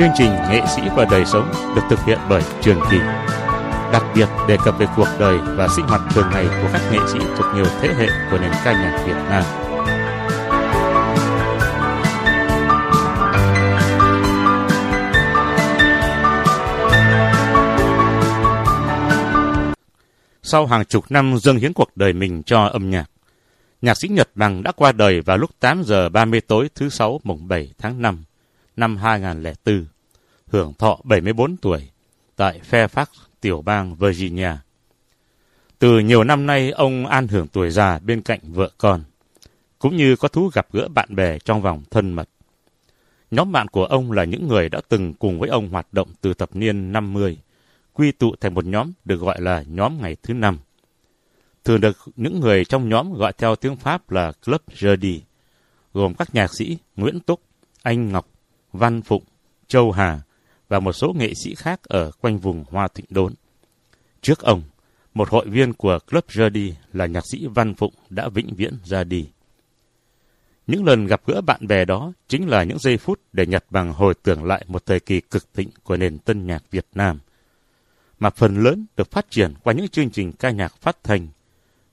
Chương trình Nghệ sĩ và đời sống được thực hiện bởi Trường Kỳ. Đặc biệt đề cập về cuộc đời và sinh hoạt thường ngày của các nghệ sĩ thuộc nhiều thế hệ của nền ca nhạc Việt Nam. Sau hàng chục năm dâng hiến cuộc đời mình cho âm nhạc, nhạc sĩ Nhật Bằng đã qua đời vào lúc 8 giờ 30 tối thứ Sáu mùng 7 tháng 5 năm 2004, hưởng thọ 74 tuổi, tại Fairfax, tiểu bang Virginia. Từ nhiều năm nay, ông an hưởng tuổi già bên cạnh vợ con, cũng như có thú gặp gỡ bạn bè trong vòng thân mật. Nhóm bạn của ông là những người đã từng cùng với ông hoạt động từ thập niên 50, quy tụ thành một nhóm được gọi là nhóm ngày thứ năm. Thường được những người trong nhóm gọi theo tiếng Pháp là Club Jeudi, gồm các nhạc sĩ Nguyễn Túc, Anh Ngọc, Văn Phụng, Châu Hà và một số nghệ sĩ khác ở quanh vùng Hoa Thịnh Đốn. Trước ông, một hội viên của Club Jody là nhạc sĩ Văn Phụng đã vĩnh viễn ra đi. Những lần gặp gỡ bạn bè đó chính là những giây phút để Nhật Bằng hồi tưởng lại một thời kỳ cực thịnh của nền tân nhạc Việt Nam, mà phần lớn được phát triển qua những chương trình ca nhạc phát thanh,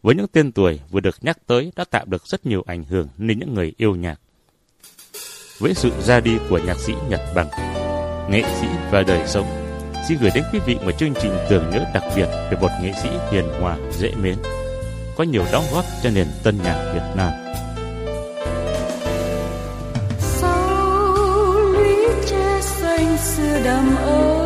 với những tên tuổi vừa được nhắc tới đã tạo được rất nhiều ảnh hưởng lên những người yêu nhạc. Với sự ra đi của nhạc sĩ Nhật Bằng, nghệ sĩ và đời sống, xin gửi đến quý vị một chương trình tưởng nhớ đặc biệt về một nghệ sĩ hiền hòa, dễ mến, có nhiều đóng góp cho nền tân nhạc Việt Nam. Sau lũy tre xanh xưa đầm ơi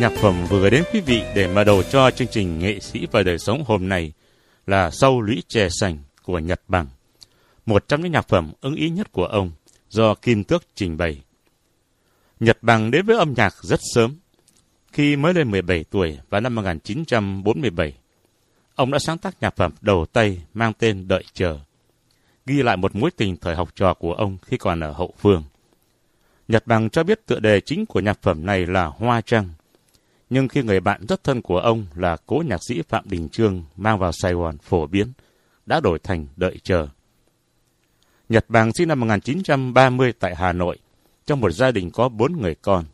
Nhạc phẩm vừa gửi đến quý vị để mở đầu cho chương trình Nghệ sĩ và đời sống hôm nay là Sâu lũy chè sành của Nhật Bằng, một trong những nhạc phẩm ưng ý nhất của ông do Kim Tước trình bày. Nhật Bằng đến với âm nhạc rất sớm, khi mới lên 17 tuổi vào năm 1947. Ông đã sáng tác nhạc phẩm đầu tay mang tên Đợi Chờ, ghi lại một mối tình thời học trò của ông khi còn ở hậu phương. Nhật Bằng cho biết tựa đề chính của nhạc phẩm này là Hoa Trăng, nhưng khi người bạn rất thân của ông là cố nhạc sĩ Phạm Đình Trương mang vào Sài Gòn phổ biến, đã đổi thành đợi chờ. Nhật Bằng sinh năm 1930 tại Hà Nội, trong một gia đình có bốn người con.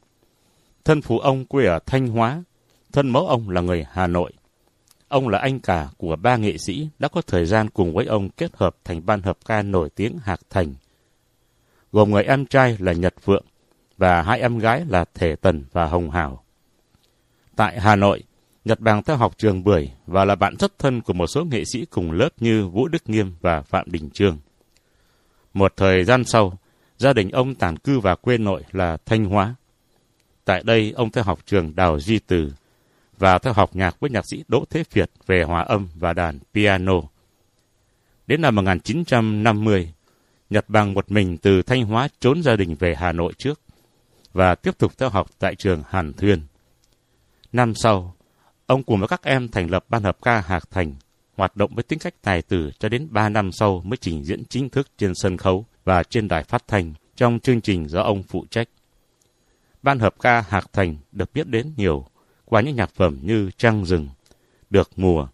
Thân phụ ông quê ở Thanh Hóa, thân mẫu ông là người Hà Nội. Ông là anh cả của ba nghệ sĩ đã có thời gian cùng với ông kết hợp thành ban hợp ca nổi tiếng Hạc Thành, gồm người em trai là Nhật Phượng và hai em gái là Thể Tần và Hồng Hảo. Tại Hà Nội, Nhật Bằng theo học trường Bưởi và là bạn rất thân của một số nghệ sĩ cùng lớp như Vũ Đức Nghiêm và Phạm Đình Trương. Một thời gian sau, gia đình ông tản cư vào quê nội là Thanh Hóa. Tại đây, ông theo học trường Đào Duy Từ và theo học nhạc với nhạc sĩ Đỗ Thế Việt về hòa âm và đàn piano. Đến năm 1950, Nhật Bằng một mình từ Thanh Hóa trốn gia đình về Hà Nội trước và tiếp tục theo học tại trường Hàn Thuyên. Năm sau, ông cùng với các em thành lập ban hợp ca Hạc Thành, hoạt động với tính cách tài tử cho đến 3 năm sau mới trình diễn chính thức trên sân khấu và trên đài phát thanh trong chương trình do ông phụ trách. Ban hợp ca Hạc Thành được biết đến nhiều qua những nhạc phẩm như Trăng rừng, Được mùa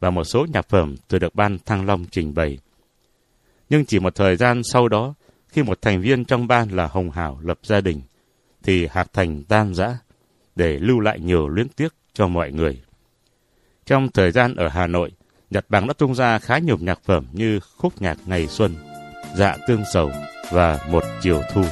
và một số nhạc phẩm từ được ban Thăng Long trình bày. Nhưng chỉ một thời gian sau đó, khi một thành viên trong ban là Hồng Hảo lập gia đình, thì Hạc Thành tan rã để lưu lại nhiều luyến tiếc cho mọi người. Trong thời gian ở Hà Nội, Nhật Bản đã tung ra khá nhiều nhạc phẩm như khúc nhạc Ngày Xuân, Dạ Tương Sầu và Một Chiều Thu.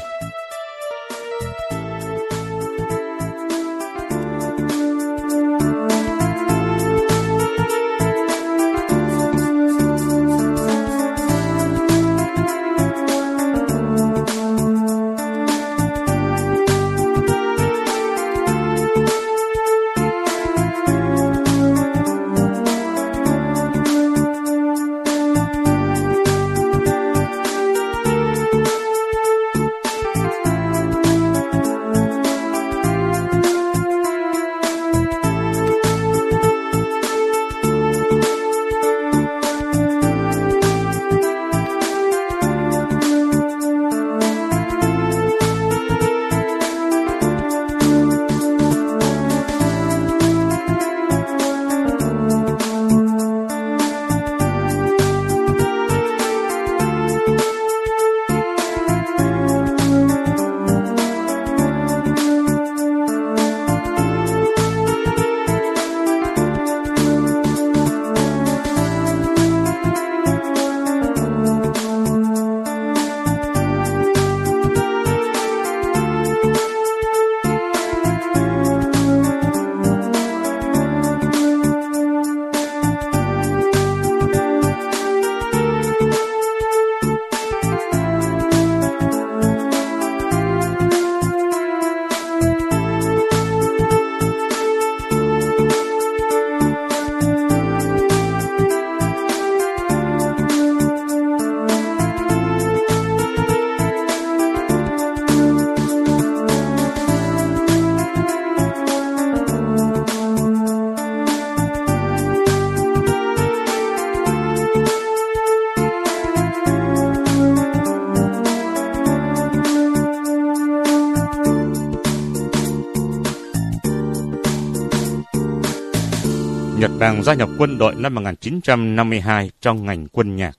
Nhật gia nhập quân đội năm 1952 trong ngành quân nhạc,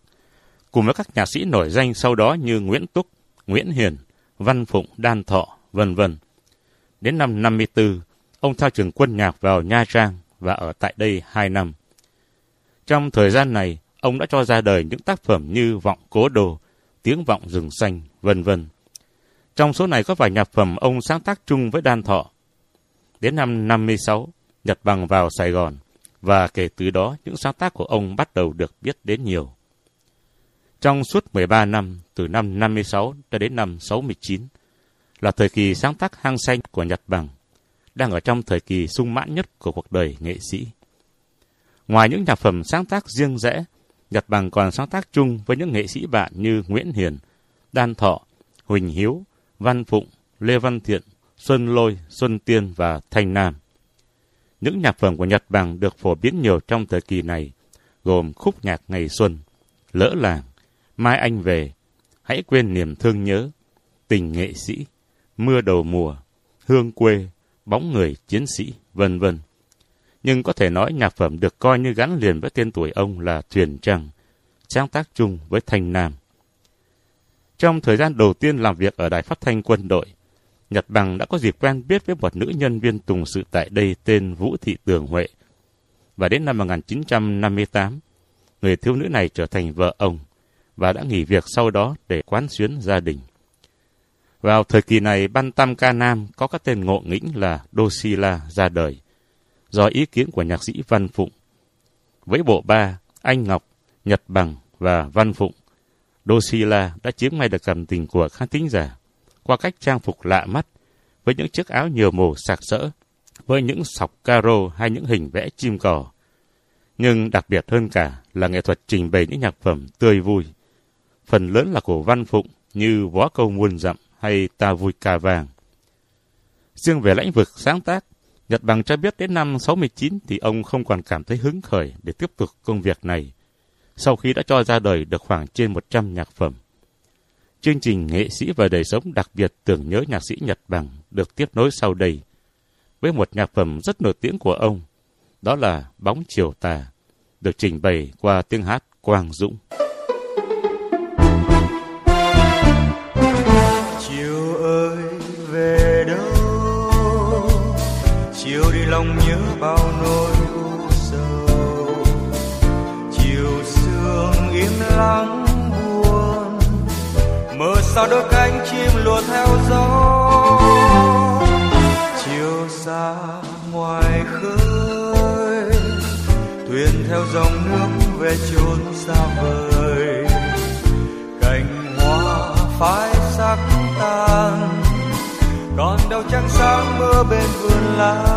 cùng với các nhạc sĩ nổi danh sau đó như Nguyễn Túc, Nguyễn Hiền, Văn Phụng, Đan Thọ, vân vân. Đến năm 54, ông theo trường quân nhạc vào Nha Trang và ở tại đây 2 năm. Trong thời gian này, ông đã cho ra đời những tác phẩm như Vọng Cố Đồ, Tiếng Vọng Rừng Xanh, vân vân. Trong số này có vài nhạc phẩm ông sáng tác chung với Đan Thọ. Đến năm 56, Nhật Bằng vào Sài Gòn và kể từ đó những sáng tác của ông bắt đầu được biết đến nhiều. Trong suốt 13 năm, từ năm 56 cho đến năm 69, là thời kỳ sáng tác hang xanh của Nhật Bằng, đang ở trong thời kỳ sung mãn nhất của cuộc đời nghệ sĩ. Ngoài những nhạc phẩm sáng tác riêng rẽ, Nhật Bằng còn sáng tác chung với những nghệ sĩ bạn như Nguyễn Hiền, Đan Thọ, Huỳnh Hiếu, Văn Phụng, Lê Văn Thiện, Xuân Lôi, Xuân Tiên và Thanh Nam. Những nhạc phẩm của Nhật Bản được phổ biến nhiều trong thời kỳ này, gồm khúc nhạc Ngày Xuân, Lỡ Làng, Mai Anh Về, Hãy Quên Niềm Thương Nhớ, Tình Nghệ Sĩ, Mưa Đầu Mùa, Hương Quê, Bóng Người Chiến Sĩ, vân vân. Nhưng có thể nói nhạc phẩm được coi như gắn liền với tên tuổi ông là Thuyền Trăng, sáng tác chung với Thanh Nam. Trong thời gian đầu tiên làm việc ở Đài Phát Thanh Quân đội, Nhật Bằng đã có dịp quen biết với một nữ nhân viên tùng sự tại đây tên Vũ Thị Tường Huệ. Và đến năm 1958, người thiếu nữ này trở thành vợ ông và đã nghỉ việc sau đó để quán xuyến gia đình. Vào thời kỳ này, Ban Tam Ca Nam có các tên ngộ nghĩnh là Đô Si La ra đời, do ý kiến của nhạc sĩ Văn Phụng. Với bộ ba, Anh Ngọc, Nhật Bằng và Văn Phụng, Đô Si La đã chiếm ngay được cảm tình của khán thính giả qua cách trang phục lạ mắt với những chiếc áo nhiều màu sạc sỡ, với những sọc caro hay những hình vẽ chim cò. Nhưng đặc biệt hơn cả là nghệ thuật trình bày những nhạc phẩm tươi vui. Phần lớn là của Văn Phụng như Vó câu muôn dặm hay Ta vui ca vàng. Riêng về lĩnh vực sáng tác, Nhật Bằng cho biết đến năm 69 thì ông không còn cảm thấy hứng khởi để tiếp tục công việc này, sau khi đã cho ra đời được khoảng trên 100 nhạc phẩm. Chương trình Nghệ sĩ và đời sống đặc biệt tưởng nhớ nhạc sĩ Nhật Bằng được tiếp nối sau đây với một nhạc phẩm rất nổi tiếng của ông, đó là Bóng Chiều Tà, được trình bày qua tiếng hát Quang Dũng. Chiều ơi về đâu Chiều đi lòng nhớ bao nỗi u sầu Chiều sương im lặng sao đôi cánh chim lùa theo gió? Chiều xa ngoài khơi, Thuyền theo dòng nước về chốn xa vời. Cành hoa phai sắc tan, còn đâu trăng sáng mưa bên vườn lan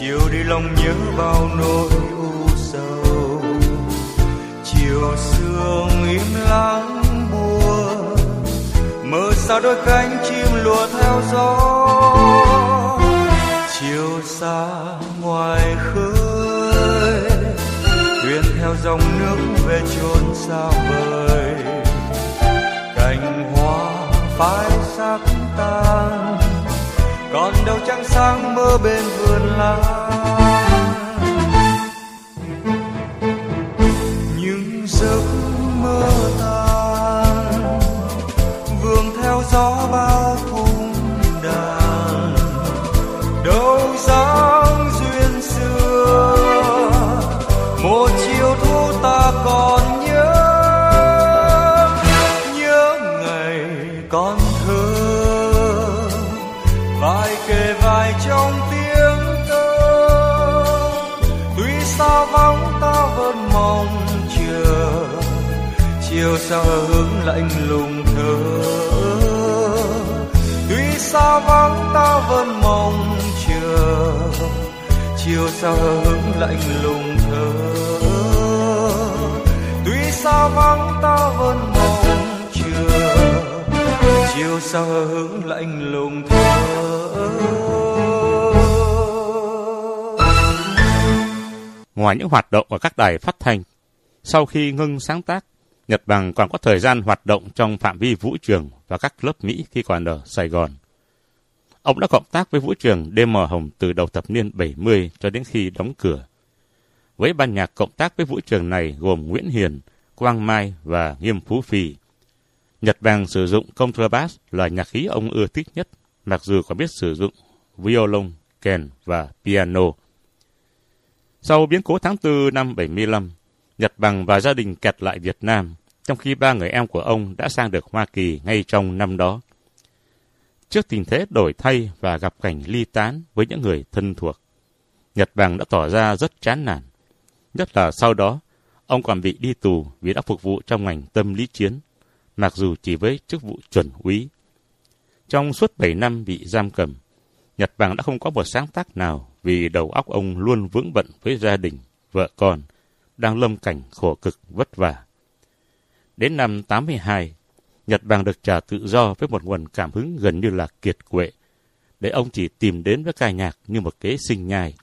chiều đi lòng nhớ bao nỗi u sầu. Chiều sương im lặng buồn. Mơ sao đôi cánh chim lùa theo gió. Chiều xa ngoài khơi. Thuyền theo dòng nước về chốn xa vời. Cành hoa phai sắc tan còn đâu trăng sáng mơ bên vườn lá. Những giấc mơ tan vương theo gió bao cung đàn. Đâu dáng duyên xưa, một chiều thu ta còn nhớ. Nhớ ngày còn sao hướng lạnh lùng thơ tuy xa vắng ta vẫn mong chờ. Chiều sao hướng lạnh lùng thơ tuy xa vắng ta vẫn mong chờ. Chiều sao hướng lạnh lùng thơ Ngoài những hoạt động ở các đài phát thanh, sau khi ngưng sáng tác, Nhật Bằng còn có thời gian hoạt động trong phạm vi vũ trường và các lớp Mỹ khi còn ở Sài Gòn. Ông đã cộng tác với vũ trường DM Hồng từ đầu thập niên 70 cho đến khi đóng cửa. Với ban nhạc cộng tác với vũ trường này gồm Nguyễn Hiền Quang Mai và Nghiêm Phú Phi. Nhật Bằng sử dụng contrabass là nhạc khí ông ưa thích nhất, mặc dù có biết sử dụng violon, kèn và piano. Sau biến cố tháng 4 năm 75, Nhật Bằng và gia đình kẹt lại Việt Nam, trong khi ba người em của ông đã sang được Hoa Kỳ ngay trong năm đó. Trước tình thế đổi thay và gặp cảnh ly tán với những người thân thuộc, Nhật Bằng đã tỏ ra rất chán nản. Nhất là sau đó, ông còn bị đi tù vì đã phục vụ trong ngành tâm lý chiến, mặc dù chỉ với chức vụ chuẩn úy. Trong suốt 7 năm bị giam cầm, Nhật Bằng đã không có một sáng tác nào vì đầu óc ông luôn vững bận với gia đình, vợ con, đang lâm cảnh khổ cực vất vả. Đến năm 82, Nhật Bản được trả tự do với một nguồn cảm hứng gần như là kiệt quệ, để ông chỉ tìm đến với ca nhạc như một kế sinh nhai.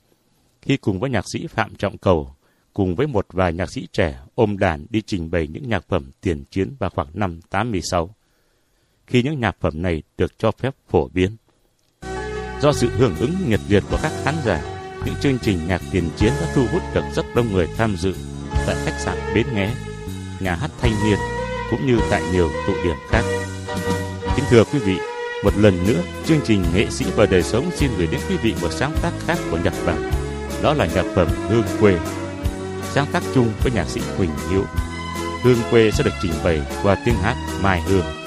Khi cùng với nhạc sĩ Phạm Trọng Cầu, cùng với một vài nhạc sĩ trẻ ôm đàn đi trình bày những nhạc phẩm tiền chiến vào khoảng năm 86. Khi những nhạc phẩm này được cho phép phổ biến. Do sự hưởng ứng nhiệt liệt của các khán giả, những chương trình nhạc tiền chiến đã thu hút được rất đông người tham dự tại khách sạn Bến Nghé, nhà hát thanh niên cũng như tại nhiều tụ điểm khác. Kính thưa quý vị, một lần nữa, chương trình Nghệ sĩ và đời sống xin gửi đến quý vị một sáng tác khác của Nhật Bản. Đó là nhạc phẩm Hương quê, sáng tác chung với nhạc sĩ Quỳnh Hiếu. Hương quê sẽ được trình bày qua tiếng hát Mai Hương.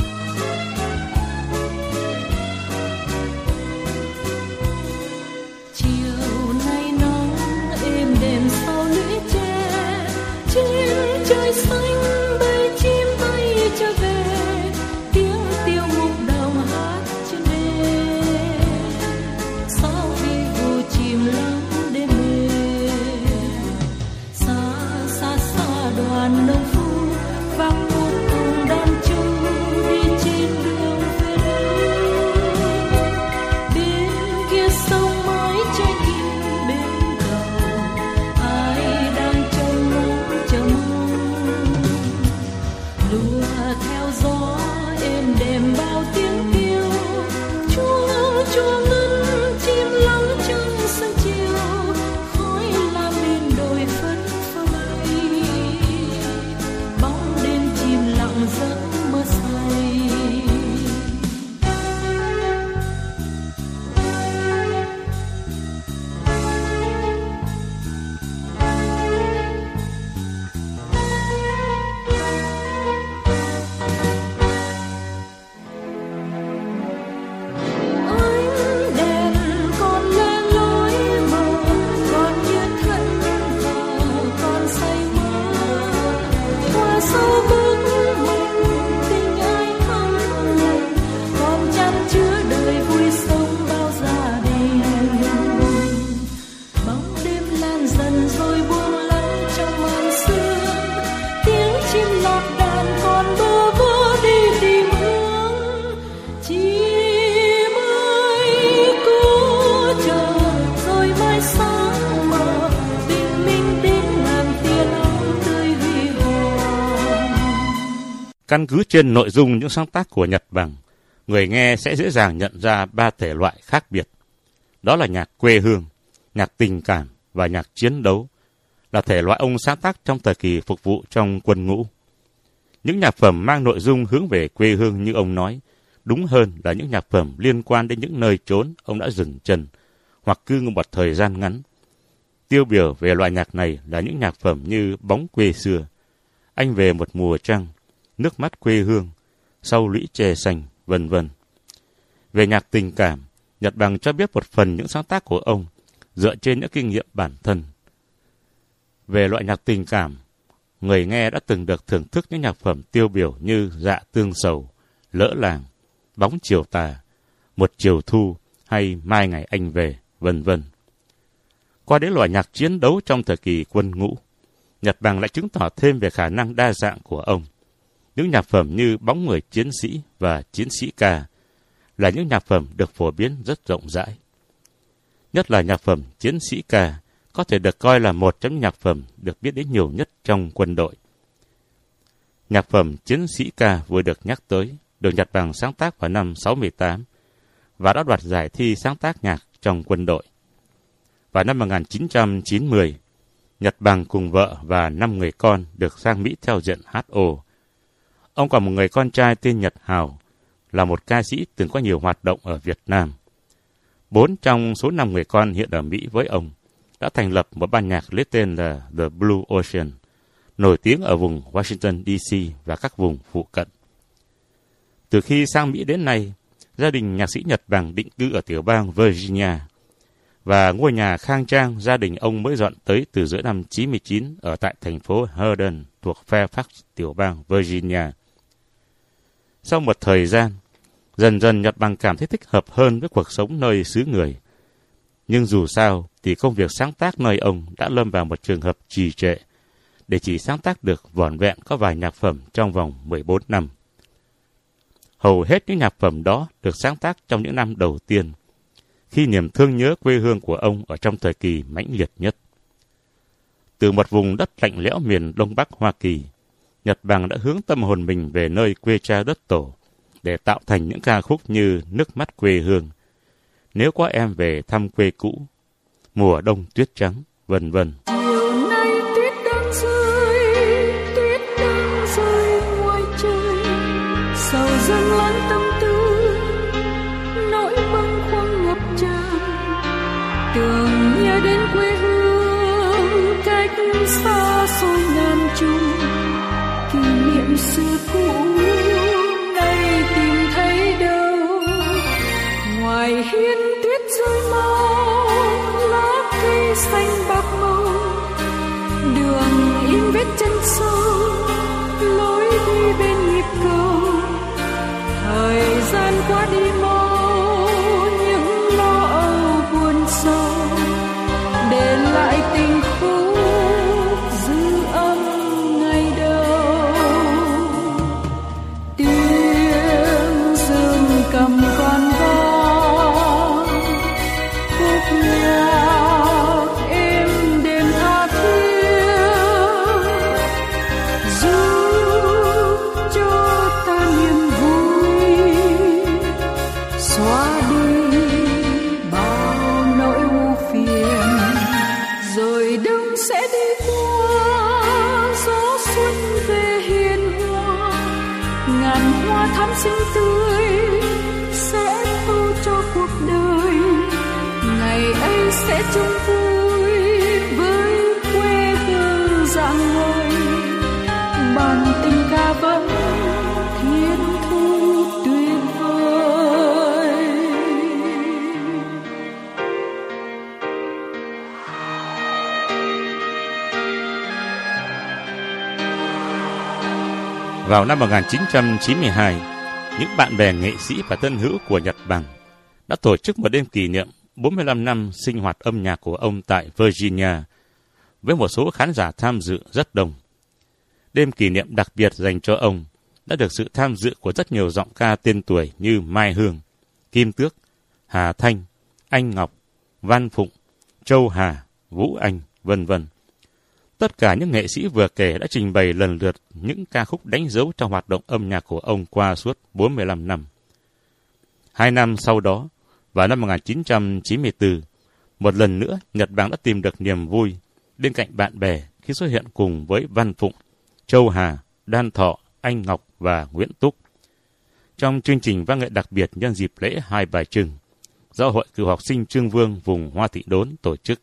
Căn cứ trên nội dung những sáng tác của Nhật Bằng, người nghe sẽ dễ dàng nhận ra ba thể loại khác biệt. Đó là nhạc quê hương, nhạc tình cảm và nhạc chiến đấu, là thể loại ông sáng tác trong thời kỳ phục vụ trong quân ngũ. Những nhạc phẩm mang nội dung hướng về quê hương như ông nói, đúng hơn là những nhạc phẩm liên quan đến những nơi trốn ông đã dừng chân, hoặc cư một thời gian ngắn. Tiêu biểu về loại nhạc này là những nhạc phẩm như Bóng quê xưa, Anh về một mùa trăng, nước mắt quê hương, sau lũy tre xanh, vân vân. Về nhạc tình cảm, Nhật Bằng cho biết một phần những sáng tác của ông dựa trên những kinh nghiệm bản thân. Về loại nhạc tình cảm, người nghe đã từng được thưởng thức những nhạc phẩm tiêu biểu như Dạ Tương Sầu, Lỡ Làng, Bóng Chiều Tà, Một Chiều Thu hay Mai Ngày Anh Về, vân vân. Qua đến loại nhạc chiến đấu trong thời kỳ quân ngũ, Nhật Bằng lại chứng tỏ thêm về khả năng đa dạng của ông. Những nhạc phẩm như Bóng người chiến sĩ và Chiến sĩ ca là những nhạc phẩm được phổ biến rất rộng rãi. Nhất là nhạc phẩm Chiến sĩ ca có thể được coi là một trong những nhạc phẩm được biết đến nhiều nhất trong quân đội. Nhạc phẩm Chiến sĩ ca vừa được nhắc tới được Nhật bằng sáng tác vào năm 68 và đã đoạt giải thi sáng tác nhạc trong quân đội. Vào năm 1990, Nhật Bằng cùng vợ và năm người con được sang Mỹ theo diện HO. Ông còn một người con trai tên Nhật Hào, là một ca sĩ từng có nhiều hoạt động ở Việt Nam. Bốn trong số năm người con hiện ở Mỹ với ông đã thành lập một ban nhạc lấy tên là The Blue Ocean, nổi tiếng ở vùng Washington DC và các vùng phụ cận. Từ khi sang Mỹ đến nay, gia đình nhạc sĩ Nhật Bằng định cư ở tiểu bang Virginia, và ngôi nhà khang trang gia đình ông mới dọn tới từ giữa năm 99 ở tại thành phố Herndon thuộc Fairfax, tiểu bang Virginia. Sau một thời gian, dần dần Nhật Bằng cảm thấy thích hợp hơn với cuộc sống nơi xứ người. Nhưng dù sao thì công việc sáng tác nơi ông đã lâm vào một trường hợp trì trệ, để chỉ sáng tác được vỏn vẹn có vài nhạc phẩm trong vòng 14 năm. Hầu hết những nhạc phẩm đó được sáng tác trong những năm đầu tiên, khi niềm thương nhớ quê hương của ông ở trong thời kỳ mãnh liệt nhất. Từ một vùng đất lạnh lẽo miền Đông Bắc Hoa Kỳ, Nhật Bằng đã hướng tâm hồn mình về nơi quê cha đất tổ để tạo thành những ca khúc như Nước mắt quê hương, Nếu có em về thăm quê cũ, Mùa đông tuyết trắng, vân vân. Đường in vết chân sâu, lối đi bên nhịp cầu. Thời gian qua đi mau Vào năm 1992, những bạn bè nghệ sĩ và thân hữu của Nhật Bằng đã tổ chức một đêm kỷ niệm 45 năm sinh hoạt âm nhạc của ông tại Virginia với một số khán giả tham dự rất đông. Đêm kỷ niệm đặc biệt dành cho ông đã được sự tham dự của rất nhiều giọng ca tên tuổi như Mai Hương, Kim Tước, Hà Thanh, Anh Ngọc, Văn Phụng, Châu Hà, Vũ Anh, vân vân. Tất cả những nghệ sĩ vừa kể đã trình bày lần lượt những ca khúc đánh dấu trong hoạt động âm nhạc của ông qua suốt 45 năm. Hai năm sau đó, vào năm 1994, một lần nữa Nhật Bản đã tìm được niềm vui bên cạnh bạn bè khi xuất hiện cùng với Văn Phụng, Châu Hà, Đan Thọ, Anh Ngọc và Nguyễn Túc. Trong chương trình văn nghệ đặc biệt nhân dịp lễ Hai Bài Trưng, do Hội Cựu Học sinh Trương Vương vùng Hoa Thị Đốn tổ chức.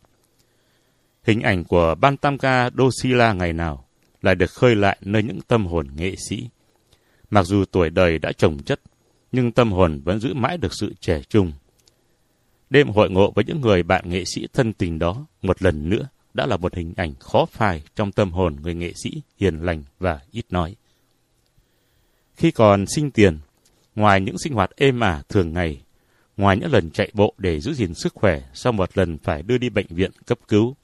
Hình ảnh của ban tam ca Dosila ngày nào lại được khơi lại nơi những tâm hồn nghệ sĩ. Mặc dù tuổi đời đã trồng chất, nhưng tâm hồn vẫn giữ mãi được sự trẻ trung. Đêm hội ngộ với những người bạn nghệ sĩ thân tình đó một lần nữa đã là một hình ảnh khó phai trong tâm hồn người nghệ sĩ hiền lành và ít nói. Khi còn sinh tiền, ngoài những sinh hoạt êm ả thường ngày, ngoài những lần chạy bộ để giữ gìn sức khỏe sau một lần phải đưa đi bệnh viện cấp cứu,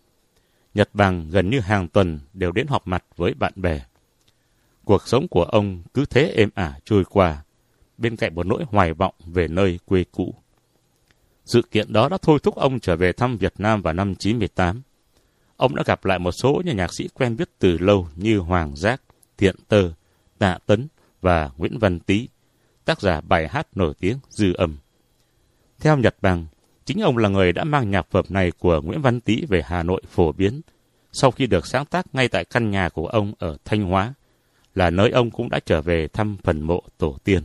Nhật Bằng gần như hàng tuần đều đến họp mặt với bạn bè. Cuộc sống của ông cứ thế êm ả trôi qua, bên cạnh một nỗi hoài vọng về nơi quê cũ. Sự kiện đó đã thôi thúc ông trở về thăm Việt Nam vào năm 98. Ông đã gặp lại một số nhà nhạc sĩ quen biết từ lâu như Hoàng Giác, Thiện Tơ, Tạ Tấn và Nguyễn Văn Tý, tác giả bài hát nổi tiếng Dư âm. Theo Nhật Bằng, chính ông là người đã mang nhạc phẩm này của Nguyễn Văn Tý về Hà Nội phổ biến, sau khi được sáng tác ngay tại căn nhà của ông ở Thanh Hóa, là nơi ông cũng đã trở về thăm phần mộ tổ tiên.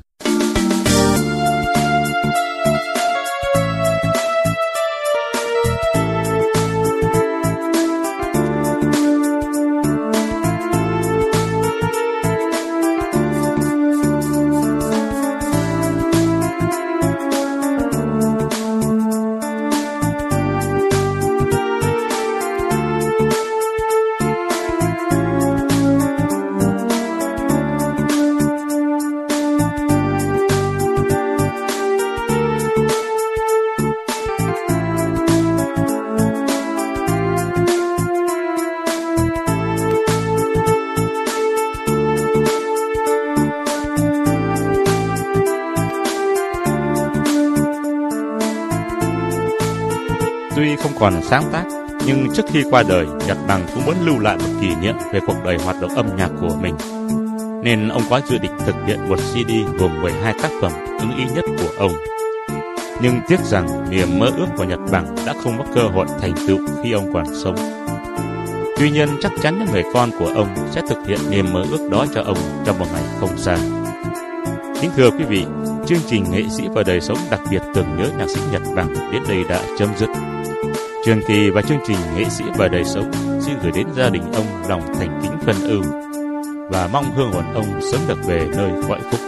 Còn sáng tác, nhưng trước khi qua đời, Nhật Bằng cũng muốn lưu lại một kỷ niệm về cuộc đời hoạt động âm nhạc của mình. Nên ông có dự định thực hiện một CD gồm 12 tác phẩm ưng ý nhất của ông. Nhưng tiếc rằng niềm mơ ước của Nhật Bằng đã không có cơ hội thành tựu khi ông còn sống. Tuy nhiên chắc chắn những người con của ông sẽ thực hiện niềm mơ ước đó cho ông trong một ngày không xa. Kính thưa quý vị, chương trình nghệ sĩ và đời sống đặc biệt tưởng nhớ nhạc sĩ Nhật Bằng đến đây đã chấm dứt. Trường Kỳ và chương trình Nghệ sĩ và đời sống xin gửi đến gia đình ông lòng thành kính phân ưu và mong hương hồn ông sớm được về nơi cõi phúc.